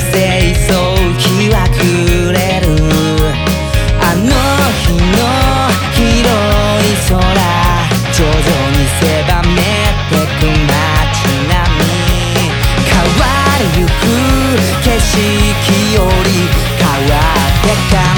生そ日は暮れる。あの日の広い空徐々に狭めてく街並み。変わりゆく景色より変わってた。